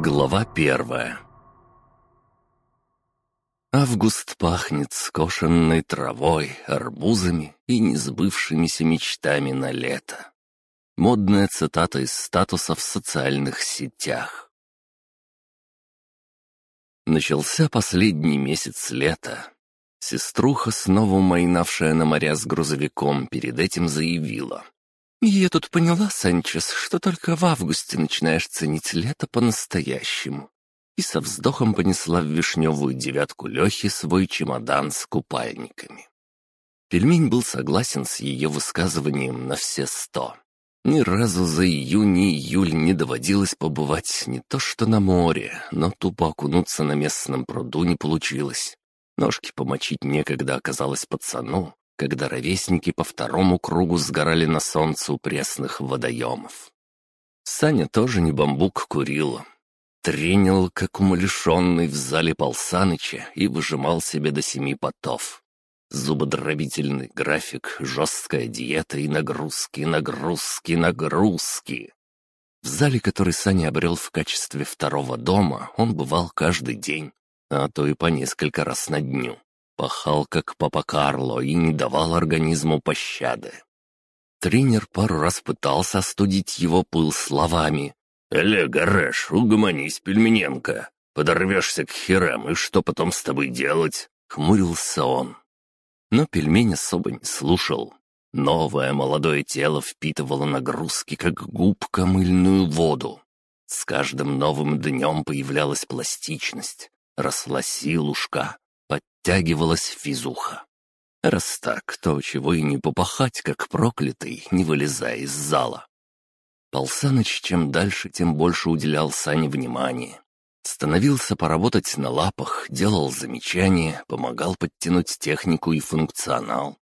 Глава первая Август пахнет скошенной травой, арбузами и несбывшимися мечтами на лето. Модная цитата из статуса в социальных сетях. Начался последний месяц лета. Сеструха, снова майнавшая на моря с грузовиком, перед этим заявила. «Я тут поняла, Санчес, что только в августе начинаешь ценить лето по-настоящему». И со вздохом понесла в вишневую девятку Лехи свой чемодан с купальниками. Пельмень был согласен с ее высказыванием на все сто. Ни разу за июнь и июль не доводилось побывать не то что на море, но тупо окунуться на местном пруду не получилось. Ножки помочить некогда оказалось пацану, когда ровесники по второму кругу сгорали на солнце у пресных водоемов. Саня тоже не бамбук курил. Тренил, как умалишенный в зале Полсаныча, и выжимал себе до семи потов. Зубодробительный график, жесткая диета и нагрузки, нагрузки, нагрузки. В зале, который Саня обрел в качестве второго дома, он бывал каждый день, а то и по несколько раз на дню. Пахал, как папа Карло, и не давал организму пощады. Тренер пару раз пытался остудить его пыл словами. «Эле, Гареш, угомонись, Пельмененко. Подорвешься к херам, и что потом с тобой делать?» — хмурился он. Но пельмень особо не слушал. Новое молодое тело впитывало нагрузки, как губка мыльную воду. С каждым новым днем появлялась пластичность, росла силушка, подтягивалась физуха. Раз так, то чего и не попахать, как проклятый, не вылезая из зала. Полсаныч чем дальше, тем больше уделял Сане внимания. Становился поработать на лапах, делал замечания, помогал подтянуть технику и функционал.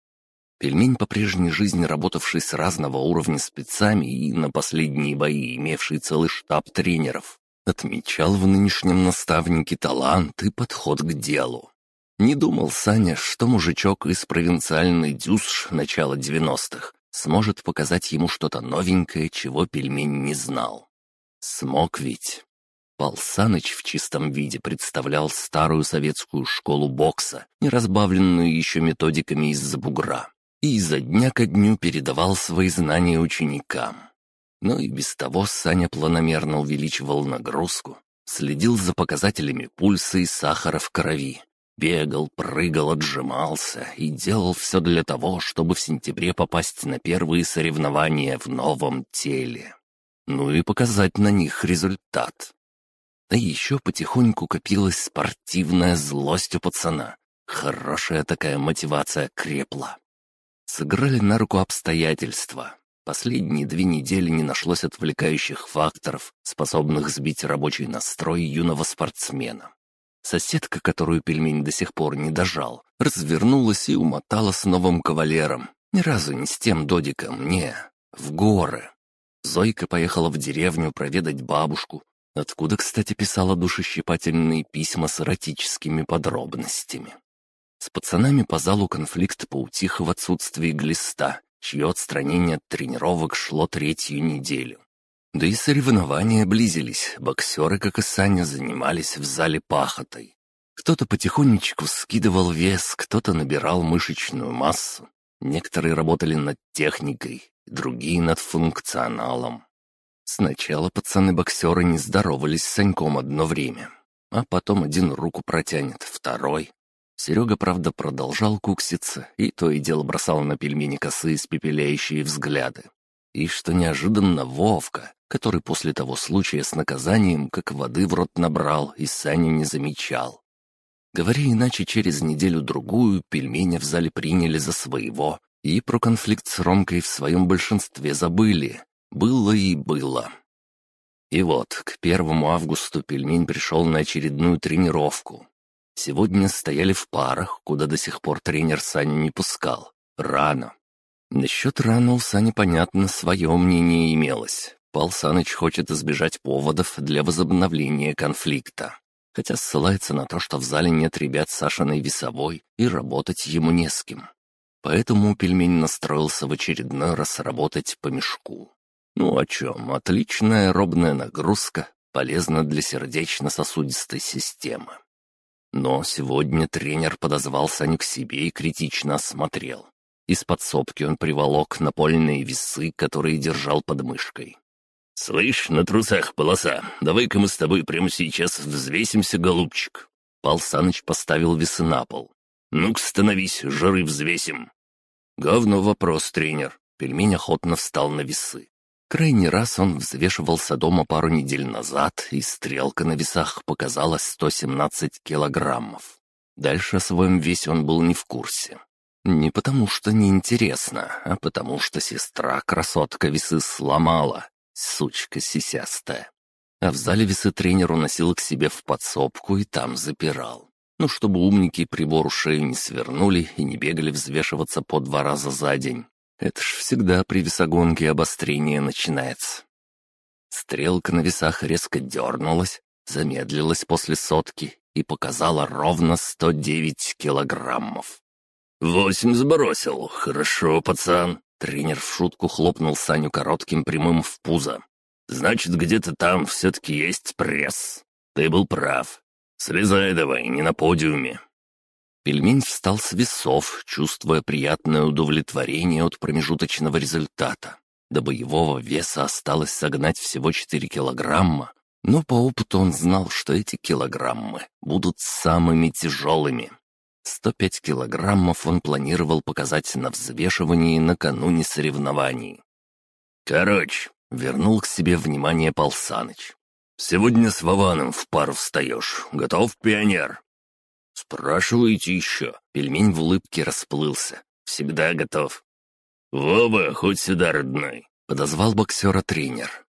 Пельмень по прежней жизни, работавший с разного уровня спецами и на последние бои имевший целый штаб тренеров, отмечал в нынешнем наставнике талант и подход к делу. Не думал Саня, что мужичок из провинциальной дюсш начала девяностых сможет показать ему что-то новенькое, чего пельмень не знал. Смог ведь. Пал Саныч в чистом виде представлял старую советскую школу бокса, не разбавленную еще методиками из-за бугра, и изо дня ко дню передавал свои знания ученикам. Но и без того Саня планомерно увеличивал нагрузку, следил за показателями пульса и сахара в крови, бегал, прыгал, отжимался и делал все для того, чтобы в сентябре попасть на первые соревнования в новом теле. Ну и показать на них результат. Да еще потихоньку копилась спортивная злость у пацана. Хорошая такая мотивация крепла. Сыграли на руку обстоятельства. Последние две недели не нашлось отвлекающих факторов, способных сбить рабочий настрой юного спортсмена. Соседка, которую пельмень до сих пор не дожал, развернулась и умотала с новым кавалером. Ни разу не с тем додиком, не, в горы. Зойка поехала в деревню проведать бабушку, Откуда, кстати, писала душещипательные письма с эротическими подробностями. С пацанами по залу конфликт поутих в отсутствии глиста, чье отстранение от тренировок шло третью неделю. Да и соревнования близились, боксеры, как и Саня, занимались в зале пахотой. Кто-то потихонечку скидывал вес, кто-то набирал мышечную массу. Некоторые работали над техникой, другие над функционалом. Сначала пацаны-боксеры не здоровались с Саньком одно время, а потом один руку протянет, второй. Серега, правда, продолжал кукситься, и то и дело бросал на пельмени косые испепеляющие взгляды. И что неожиданно Вовка, который после того случая с наказанием, как воды в рот набрал, и Саню не замечал. Говоря иначе, через неделю-другую пельмени в зале приняли за своего, и про конфликт с Ромкой в своем большинстве забыли, было и было. И вот, к первому августу пельмень пришел на очередную тренировку. Сегодня стояли в парах, куда до сих пор тренер Саню не пускал. Рано. Насчет рано у Сани, понятно, свое мнение имелось. Пал Саныч хочет избежать поводов для возобновления конфликта. Хотя ссылается на то, что в зале нет ребят Сашиной весовой, и работать ему не с кем. Поэтому пельмень настроился в очередной раз работать по мешку. Ну о чем? Отличная робная нагрузка, полезно для сердечно-сосудистой системы. Но сегодня тренер подозвал Саню к себе и критично осмотрел. Из подсобки он приволок напольные весы, которые держал под мышкой. «Слышь, на трусах полоса, давай-ка мы с тобой прямо сейчас взвесимся, голубчик». Пал Саныч поставил весы на пол. «Ну-ка, становись, жары взвесим». «Говно вопрос, тренер». Пельмень охотно встал на весы. Крайний раз он взвешивался дома пару недель назад, и стрелка на весах показала 117 килограммов. Дальше о своем весе он был не в курсе. Не потому что неинтересно, а потому что сестра-красотка весы сломала, сучка сисястая. А в зале весы тренер уносил к себе в подсобку и там запирал. Ну, чтобы умники прибору шею не свернули и не бегали взвешиваться по два раза за день. Это ж всегда при весогонке обострение начинается. Стрелка на весах резко дернулась, замедлилась после сотки и показала ровно 109 килограммов. «Восемь сбросил. Хорошо, пацан». Тренер в шутку хлопнул Саню коротким прямым в пузо. «Значит, где-то там все-таки есть пресс. Ты был прав. Слезай давай, не на подиуме». Пельмень встал с весов, чувствуя приятное удовлетворение от промежуточного результата. До боевого веса осталось согнать всего 4 килограмма, но по опыту он знал, что эти килограммы будут самыми тяжелыми. 105 килограммов он планировал показать на взвешивании накануне соревнований. «Короче», — вернул к себе внимание Пал Саныч. «Сегодня с Вованом в пару встаешь. Готов, пионер?» «Спрашиваете еще?» Пельмень в улыбке расплылся. «Всегда готов». «Вова, хоть сюда, родной!» — подозвал боксера тренер.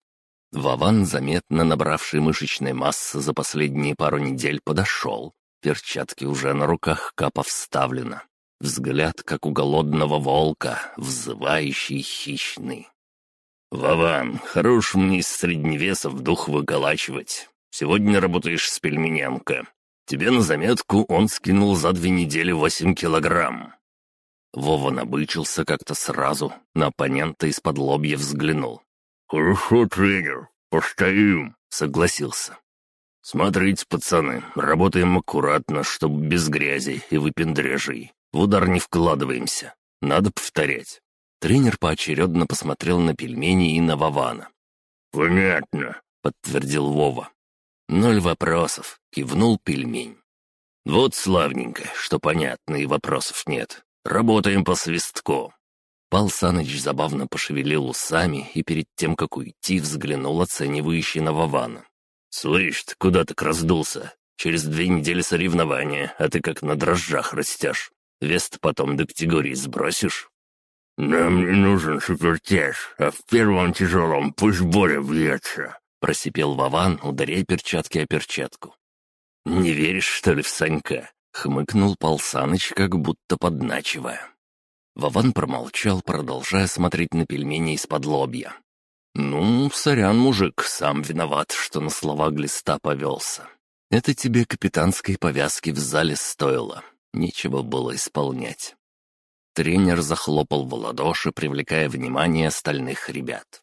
Вован, заметно набравший мышечной массы за последние пару недель, подошел. Перчатки уже на руках капа вставлено. Взгляд, как у голодного волка, взывающий хищный. «Вован, хорош мне из средневеса дух выколачивать. Сегодня работаешь с пельменянка. Тебе на заметку он скинул за две недели восемь килограмм». Вова набычился как-то сразу, на оппонента из-под лобья взглянул. «Хорошо, тренер, постоим», — согласился. «Смотрите, пацаны, работаем аккуратно, чтобы без грязи и выпендрежей. В удар не вкладываемся. Надо повторять». Тренер поочередно посмотрел на пельмени и на Вована. «Понятно», — подтвердил Вова. «Ноль вопросов», — кивнул пельмень. «Вот славненько, что понятно, и вопросов нет. Работаем по свистку». Пал Саныч забавно пошевелил усами и перед тем, как уйти, взглянул оценивающе на Вована. «Слышь, ты куда так раздулся? Через две недели соревнования, а ты как на дрожжах растешь. вес потом до категории сбросишь?» «Нам не нужен супертяж, а в первом тяжелом пусть Боря бьется», — просипел Вован, ударяя перчатки о перчатку. «Не веришь, что ли, в Санька?» — хмыкнул Пал Саныч, как будто подначивая. Вован промолчал, продолжая смотреть на пельмени из-под лобья. «Ну, сорян, мужик, сам виноват, что на слова глиста повелся. Это тебе капитанской повязки в зале стоило. Нечего было исполнять». Тренер захлопал в ладоши, привлекая внимание остальных ребят.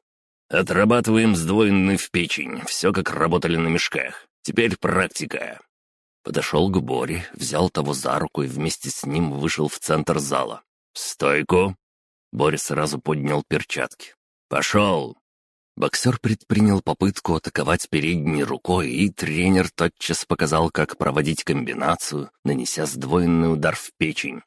«Отрабатываем сдвоенный в печень, все как работали на мешках. Теперь практика». Подошел к Боре, взял того за руку и вместе с ним вышел в центр зала. «Стойку!» Боря сразу поднял перчатки. «Пошел!» Боксер предпринял попытку атаковать передней рукой, и тренер тотчас показал, как проводить комбинацию, нанеся сдвоенный удар в печень.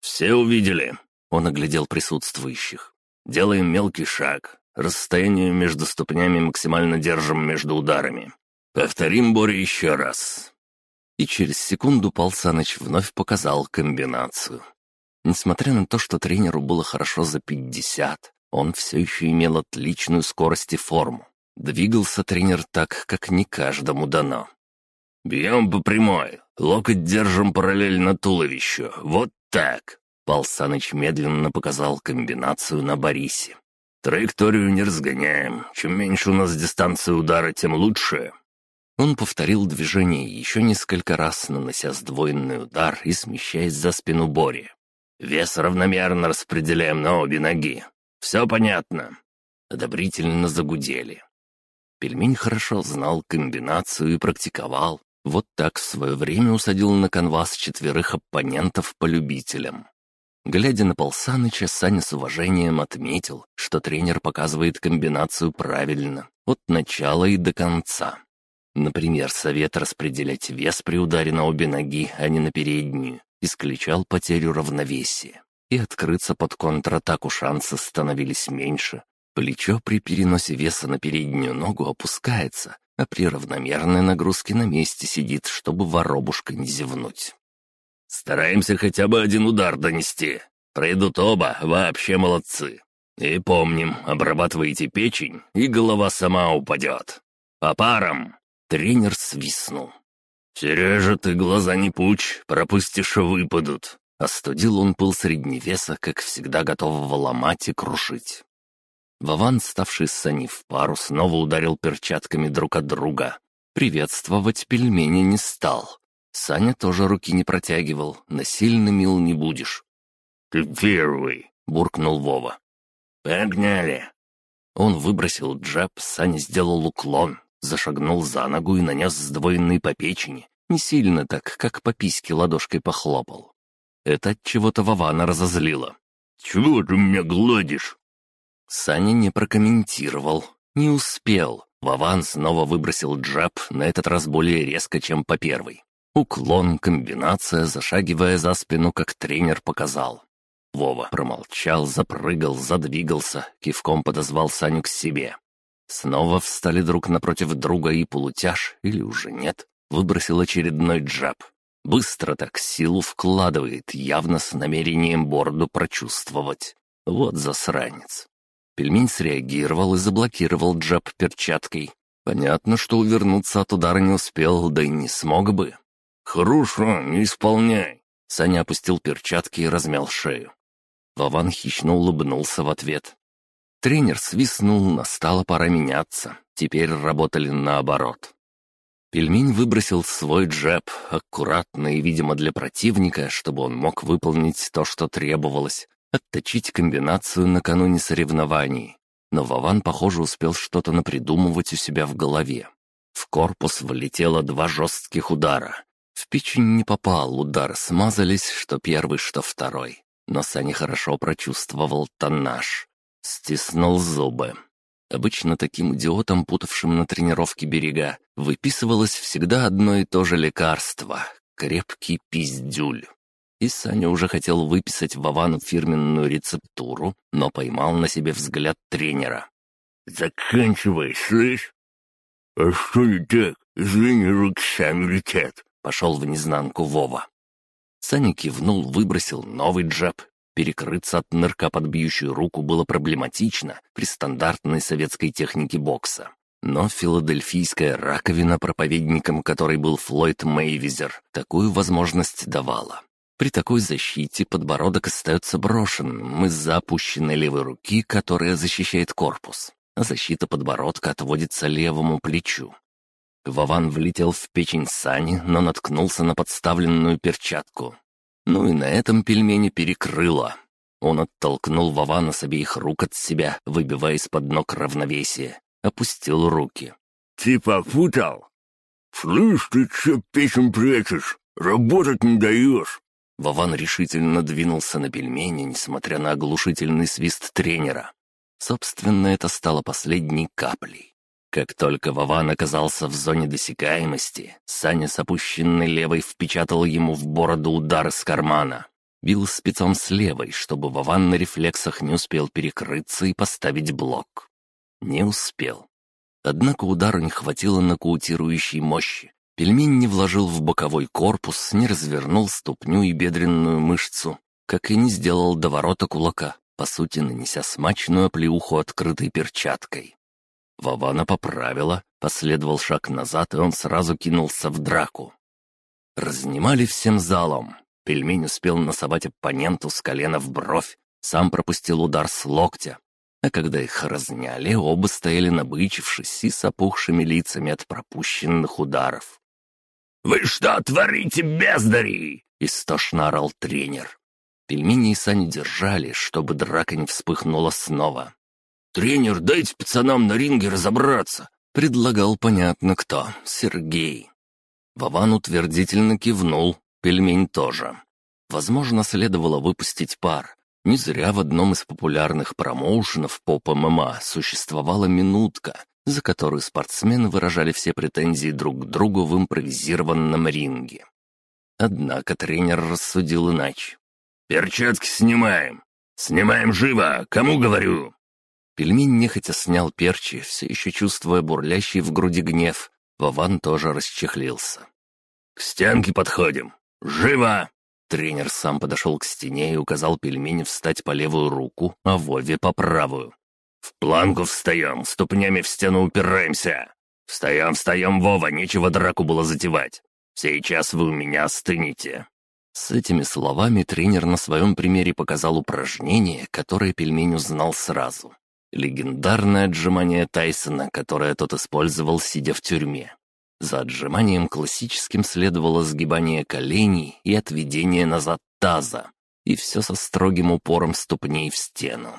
«Все увидели?» — он оглядел присутствующих. «Делаем мелкий шаг. Расстояние между ступнями максимально держим между ударами. Повторим, Боря, еще раз». И через секунду Пал Саныч вновь показал комбинацию. Несмотря на то, что тренеру было хорошо за пятьдесят, он все еще имел отличную скорость и форму. Двигался тренер так, как не каждому дано. «Бьем по прямой, локоть держим параллельно туловищу, вот так!» Пал Саныч медленно показал комбинацию на Борисе. «Траекторию не разгоняем. Чем меньше у нас дистанция удара, тем лучше». Он повторил движение еще несколько раз, нанося сдвоенный удар и смещаясь за спину Бори. «Вес равномерно распределяем на обе ноги. Все понятно?» Одобрительно загудели. Пельмень хорошо знал комбинацию и практиковал. Вот так в свое время усадил на канвас четверых оппонентов по любителям. Глядя на Пол Саныча, Саня с уважением отметил, что тренер показывает комбинацию правильно, от начала и до конца. Например, совет распределять вес при ударе на обе ноги, а не на переднюю, исключал потерю равновесия. И открыться под контратаку шансы становились меньше. Плечо при переносе веса на переднюю ногу опускается, а при равномерной нагрузке на месте сидит, чтобы воробушка не зевнуть. Стараемся хотя бы один удар донести. Пройдут оба, вообще молодцы. И помним, обрабатывайте печень, и голова сама упадет. По парам!» Тренер свистнул. «Сережа, ты глаза не пучь, пропустишь, выпадут». Остудил он пыл средневеса, как всегда готового ломать и крушить. Вован, ставший с Сани в пару, снова ударил перчатками друг от друга. Приветствовать пельмени не стал. Саня тоже руки не протягивал, насильно мил не будешь. «Ты первый!» — буркнул Вова. «Погнали!» Он выбросил джеб, Саня сделал уклон, зашагнул за ногу и нанес сдвоенный по печени, не сильно так, как по письке ладошкой похлопал. Это от чего-то Вована разозлило. «Чего ты меня гладишь?» Саня не прокомментировал, не успел. Вован снова выбросил джаб, на этот раз более резко, чем по первой. Уклон, комбинация, зашагивая за спину, как тренер показал. Вова промолчал, запрыгал, задвигался, кивком подозвал Саню к себе. Снова встали друг напротив друга и полутяж, или уже нет, выбросил очередной джаб. Быстро так силу вкладывает, явно с намерением борду прочувствовать. Вот засранец. Пельмень среагировал и заблокировал джаб перчаткой. Понятно, что увернуться от удара не успел, да и не смог бы. «Хорошо, не исполняй!» Саня опустил перчатки и размял шею. Вован хищно улыбнулся в ответ. Тренер свистнул, настала пора меняться. Теперь работали наоборот. Пельмень выбросил свой джеб, аккуратно и, видимо, для противника, чтобы он мог выполнить то, что требовалось, отточить комбинацию накануне соревнований. Но Вован, похоже, успел что-то напридумывать у себя в голове. В корпус влетело два жестких удара, в печень не попал, удары смазались, что первый, что второй. Но Саня хорошо прочувствовал тоннаж. Стиснул зубы. Обычно таким идиотам, путавшим на тренировке берега, выписывалось всегда одно и то же лекарство — крепкий пиздюль. И Саня уже хотел выписать Вовану фирменную рецептуру, но поймал на себе взгляд тренера. «Заканчивай, слышь?» «А что не так? Извини, руки сами летят. Пошел в незнанку Вова. Саня кивнул, выбросил новый джеб. Перекрыться от нырка под бьющую руку было проблематично при стандартной советской технике бокса. Но филадельфийская раковина, проповедником которой был Флойд Мейвизер, такую возможность давала. При такой защите подбородок остается брошенным из-за левой руки, которая защищает корпус, а защита подбородка отводится левому плечу. Вован влетел в печень сани, но наткнулся на подставленную перчатку. Ну и на этом пельмени перекрыло. Он оттолкнул Вована с обеих рук от себя, выбивая из-под ног равновесие. Опустил руки. «Ты попутал? Слышь, ты че печень прячешь? Работать не даешь!» Вован решительно двинулся на пельмени, несмотря на оглушительный свист тренера. Собственно, это стало последней каплей. Как только Вован оказался в зоне досягаемости, Саня с опущенной левой впечатал ему в бороду удар из кармана. Бил спецом с левой, чтобы Вован на рефлексах не успел перекрыться и поставить блок. Не успел. Однако удару не хватило нокаутирующей мощи. Пельмень не вложил в боковой корпус, не развернул ступню и бедренную мышцу, как и не сделал до ворота кулака, по сути нанеся смачную оплеуху открытой перчаткой. Вована поправила, последовал шаг назад, и он сразу кинулся в драку. Разнимали всем залом. Пельмень успел носовать оппоненту с колена в бровь, сам пропустил удар с локтя. А когда их разняли, оба стояли набычившись и с опухшими лицами от пропущенных ударов. «Вы что творите, бездари?» — истошно орал тренер. Пельмени и Саню держали, чтобы драка не вспыхнула снова. «Тренер, дайте пацанам на ринге разобраться. Предлагал понятно кто. Сергей. Вован утвердительно кивнул, пельмень тоже. Возможно, следовало выпустить пар. Не зря в одном из популярных промоушенов по ММА существовала минутка, за которую спортсмены выражали все претензии друг к другу в импровизированном ринге. Однако тренер рассудил иначе. «Перчатки снимаем! Снимаем живо! Кому говорю?» Пельмень нехотя снял перчи, все еще чувствуя бурлящий в груди гнев. Вован тоже расчехлился. «К стенке подходим! Живо!» Тренер сам подошел к стене и указал пельмени встать по левую руку, а Вове по правую. «В планку встаем, ступнями в стену упираемся! Встаем, встаем, Вова, нечего драку было затевать! Сейчас вы у меня остынете!» С этими словами тренер на своем примере показал упражнение, которое пельмень узнал сразу. Легендарное отжимание Тайсона, которое тот использовал, сидя в тюрьме. За отжиманием классическим следовало сгибание коленей и отведение назад таза, и все со строгим упором ступней в стену.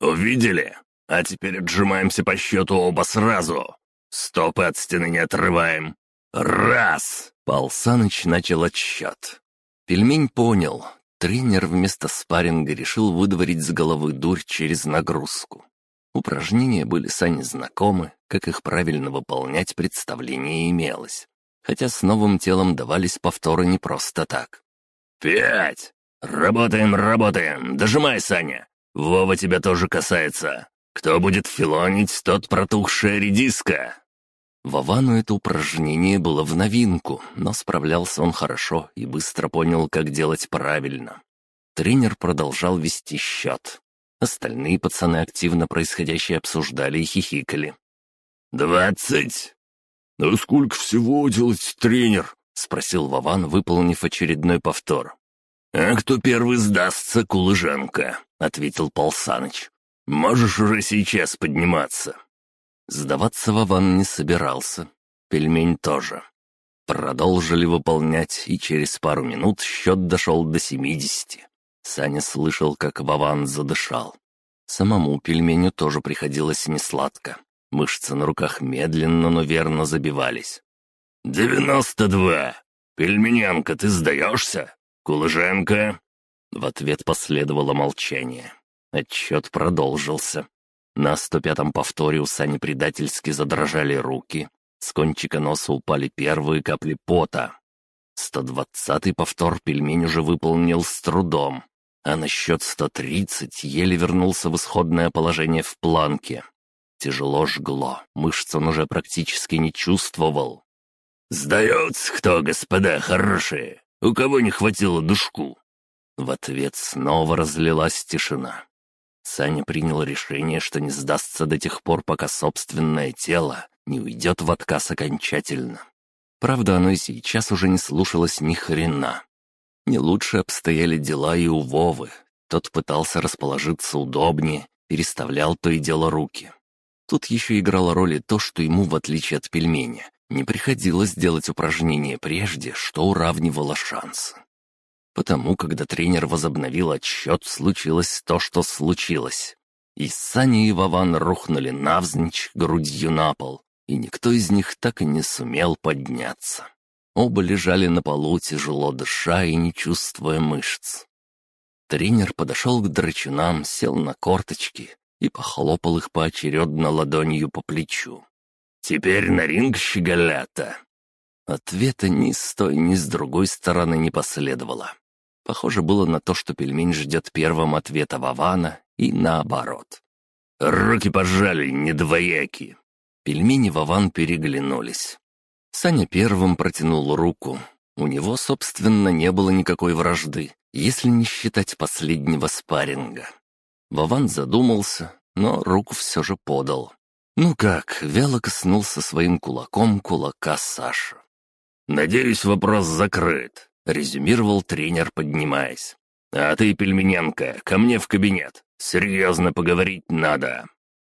«Увидели? А теперь отжимаемся по счету оба сразу. Стопы от стены не отрываем. Раз!» Пал Саныч начал отсчет. Пельмень понял, Тренер вместо спарринга решил выдворить с головы дурь через нагрузку. Упражнения были Сане знакомы, как их правильно выполнять представление имелось. Хотя с новым телом давались повторы не просто так. «Пять! Работаем, работаем! Дожимай, Саня! Вова тебя тоже касается! Кто будет филонить, тот протухшая редиска!» Вовану это упражнение было в новинку, но справлялся он хорошо и быстро понял, как делать правильно. Тренер продолжал вести счет. Остальные пацаны активно происходящее обсуждали и хихикали. «Двадцать!» «А сколько всего делать, тренер?» — спросил Вован, выполнив очередной повтор. «А кто первый сдастся, Кулыженко?» — ответил Пал Саныч. «Можешь уже сейчас подниматься». Сдаваться Вован не собирался. Пельмень тоже. Продолжили выполнять, и через пару минут счет дошел до семидесяти. Саня слышал, как Вован задышал. Самому пельменю тоже приходилось несладко. Мышцы на руках медленно, но верно забивались. «Девяносто два! Пельмененко, ты сдаешься? Кулыженко?» В ответ последовало молчание. Отчет продолжился. На 105-м повторе у Сани предательски задрожали руки. С кончика носа упали первые капли пота. 120-й повтор пельмень уже выполнил с трудом. А на счет 130 еле вернулся в исходное положение в планке. Тяжело жгло, мышц он уже практически не чувствовал. «Сдается кто, господа хорошие? У кого не хватило душку?» В ответ снова разлилась тишина. Саня принял решение, что не сдастся до тех пор, пока собственное тело не уйдет в отказ окончательно. Правда, оно и сейчас уже не слушалось ни хрена. Не лучше обстояли дела и у Вовы. Тот пытался расположиться удобнее, переставлял то и дело руки. Тут еще играло роль и то, что ему, в отличие от пельменя, не приходилось делать упражнения прежде, что уравнивало шансы. Потому, когда тренер возобновил отсчет, случилось то, что случилось. И Саня и Вован рухнули навзничь грудью на пол, и никто из них так и не сумел подняться. Оба лежали на полу, тяжело дыша и не чувствуя мышц. Тренер подошел к драчунам, сел на корточки и похлопал их поочередно ладонью по плечу. «Теперь на ринг щеголята!» Ответа ни с той, ни с другой стороны не последовало. Похоже было на то, что пельмень ждет первым ответа Вавана и наоборот. «Руки пожали, недвояки!» Пельмени и Вован переглянулись. Саня первым протянул руку. У него, собственно, не было никакой вражды, если не считать последнего спарринга. Вован задумался, но руку все же подал. Ну как, вяло коснулся своим кулаком кулака Саша. «Надеюсь, вопрос закрыт», — резюмировал тренер, поднимаясь. «А ты, Пельмененко, ко мне в кабинет. Серьезно поговорить надо».